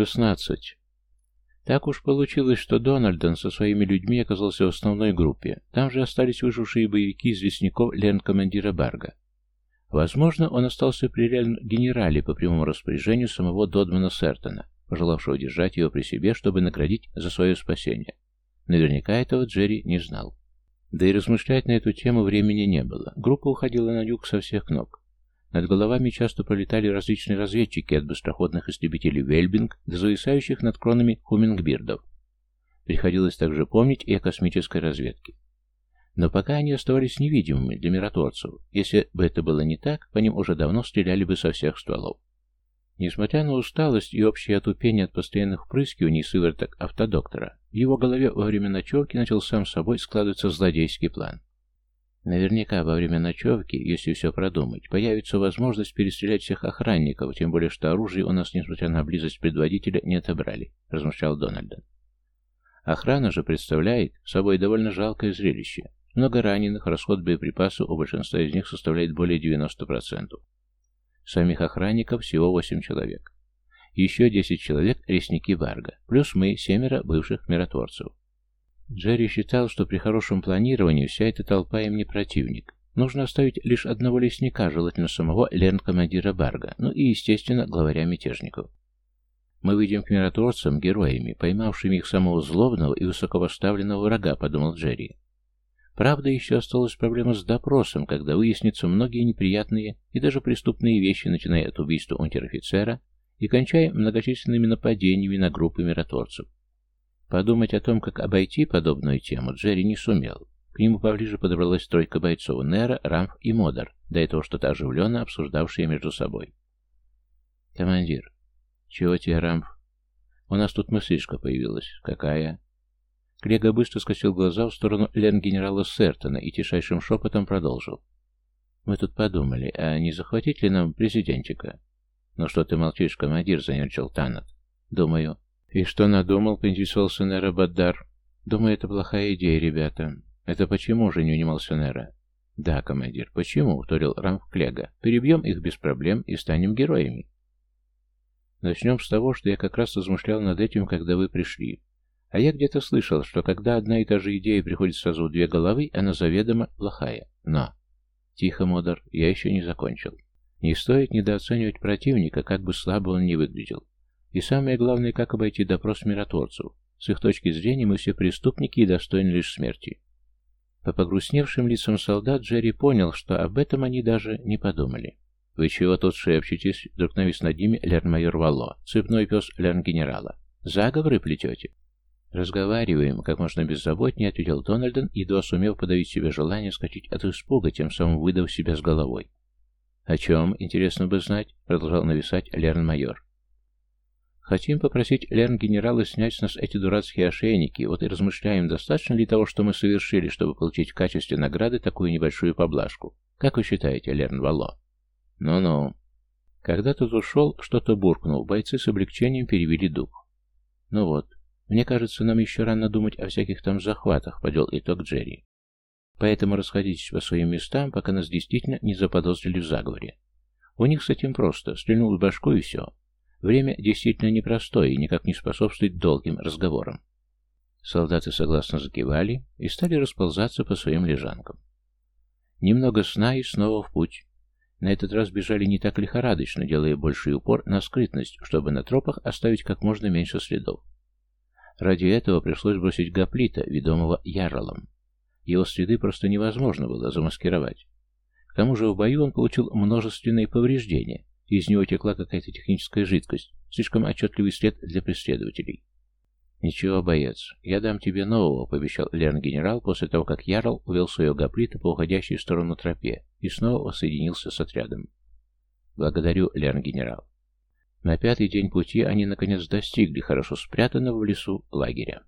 Шестнадцать. Так уж получилось, что Дональдон со своими людьми оказался в основной группе. Там же остались выжившие боевики из лесников лен-командира Барга. Возможно, он остался при реальном генерале по прямому распоряжению самого Додмана Сертона, пожелавшего держать его при себе, чтобы наградить за свое спасение. Наверняка этого Джерри не знал. Да и размышлять на эту тему времени не было. Группа уходила на юг со всех ног. Над головами часто пролетали различные разведчики от быстроходных истребителей Вельбинг до зависающих над кронами хумингбирдов. Приходилось также помнить и о космической разведке. Но пока они оставались невидимыми для миротворцев, если бы это было не так, по ним уже давно стреляли бы со всех стволов. Несмотря на усталость и общее отупение от постоянных впрыскиваний сывороток автодоктора, в его голове во время ночевки начал сам собой складываться злодейский план. Наверняка во время ночевки, если все продумать, появится возможность перестрелять всех охранников, тем более что оружие у нас, несмотря на близость предводителя, не отобрали, размышлял Дональден. Охрана же представляет собой довольно жалкое зрелище. Много раненых, расход боеприпасов у большинства из них составляет более 90%. Самих охранников всего 8 человек. Еще 10 человек – лесники Варга, плюс мы, семеро бывших миротворцев. Джерри считал, что при хорошем планировании вся эта толпа им не противник. Нужно оставить лишь одного лесника, желательно самого лерн-командира Барга, ну и, естественно, главаря мятежников. Мы выйдем к миротворцам героями, поймавшими их самого злобного и высокопоставленного врага, подумал Джерри. Правда, еще осталась проблема с допросом, когда выяснятся многие неприятные и даже преступные вещи, начиная от убийства унтер-офицера и кончая многочисленными нападениями на группы миротворцев. Подумать о том, как обойти подобную тему, Джерри не сумел. К нему поближе подобралась тройка бойцов Нера, Рамф и Модар, до этого что-то оживленно обсуждавшие между собой. «Командир, чего тебе, Рамф?» «У нас тут мыслишка появилась. Какая?» Клега быстро скосил глаза в сторону лен-генерала Сертона и тишайшим шепотом продолжил. «Мы тут подумали, а не захватить ли нам президентика?» «Ну что ты молчишь, командир?» — занерчал Танат. «Думаю, «И что надумал?» — поинтересовался Нера Баддар. «Думаю, это плохая идея, ребята». «Это почему же?» — не унимался Нера. «Да, командир, почему?» — вторил Рамф Клега. «Перебьем их без проблем и станем героями». Начнем с того, что я как раз размышлял над этим, когда вы пришли. А я где-то слышал, что когда одна и та же идея приходит сразу в две головы, она заведомо плохая. Но... Тихо, Модер, я еще не закончил. Не стоит недооценивать противника, как бы слабо он ни выглядел. И самое главное, как обойти допрос миротворцев. С их точки зрения мы все преступники и достойны лишь смерти. По погрустневшим лицам солдат Джерри понял, что об этом они даже не подумали. «Вы чего тут шепчетесь?» — вдруг навис над ними лерн-майор Валло, цепной пес лерн-генерала. «Заговоры плетете?» «Разговариваем», — как можно беззаботнее ответил Дональден, едва сумев подавить себе желание скачать от испуга, тем самым выдав себя с головой. «О чем, интересно бы знать?» — продолжал нависать лерн-майор. Хотим попросить Лерн-генерала снять с нас эти дурацкие ошейники, вот и размышляем, достаточно ли того, что мы совершили, чтобы получить в качестве награды такую небольшую поблажку. Как вы считаете, Лерн-Вало? Ну-ну. Когда тот ушел, что-то буркнул, бойцы с облегчением перевели дух. Ну вот, мне кажется, нам еще рано думать о всяких там захватах, подел итог Джерри. Поэтому расходитесь по своим местам, пока нас действительно не заподозрили в заговоре. У них с этим просто, стрельнул в башку и все. Время действительно непростое и никак не способствует долгим разговорам. Солдаты согласно закивали и стали расползаться по своим лежанкам. Немного сна и снова в путь. На этот раз бежали не так лихорадочно, делая больший упор на скрытность, чтобы на тропах оставить как можно меньше следов. Ради этого пришлось бросить гоплита, ведомого Ярлом. Его следы просто невозможно было замаскировать. К тому же в бою он получил множественные повреждения, из него текла какая-то техническая жидкость, слишком отчетливый след для преследователей. «Ничего, боец, я дам тебе нового», — пообещал Лерн-генерал после того, как Ярл увел своего гоплита по уходящей в сторону тропе и снова воссоединился с отрядом. «Благодарю, Лерн-генерал». На пятый день пути они наконец достигли хорошо спрятанного в лесу лагеря.